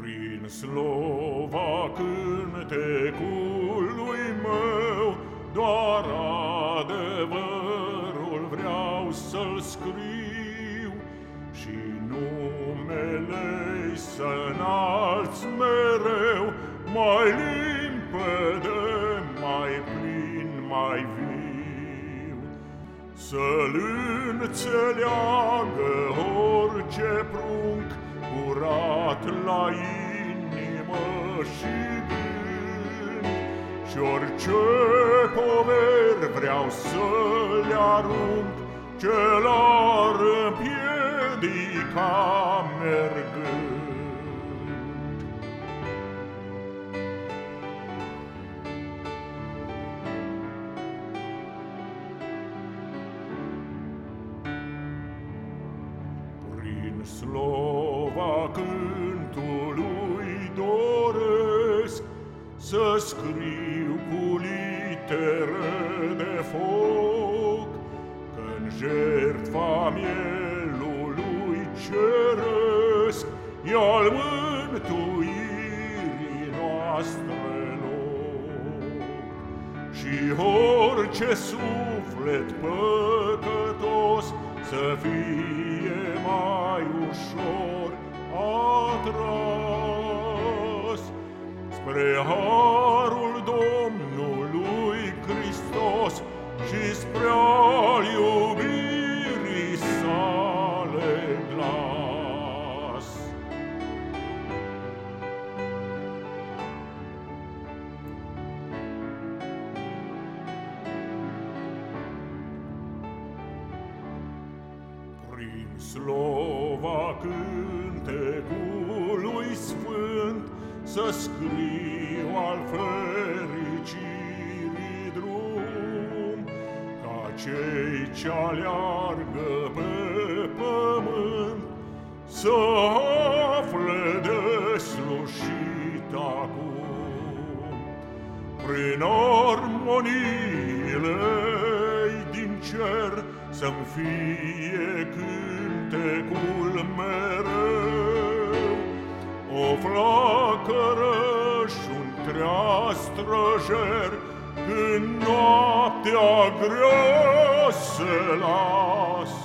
Prin slova cântecului meu Doar adevărul vreau să-l scriu Și numele să înalți mereu Mai limpede, mai plin, mai viu. Să-l înțeleagă orice prunc Curat la inimă și gând Și orice poveri vreau să le arunc Ce l-ar împiedica mergând. Prin slova cântului doresc Să scriu cu litere de foc Că-n jertfa mielului ceresc E al mântuirii noastre loc. Și orice suflet păcătos Să fie mai ușor Spre harul Domnului Hristos Și spre al iubirii sale glas. Prin slova cântecului sfânt Să scriu al fericirii drum Ca cei ce aleargă pe pământ Să afle deslușit acum. Prin armoniile din cer Să-mi fie cântecul mereu străjer, Când noaptea grea se lasă.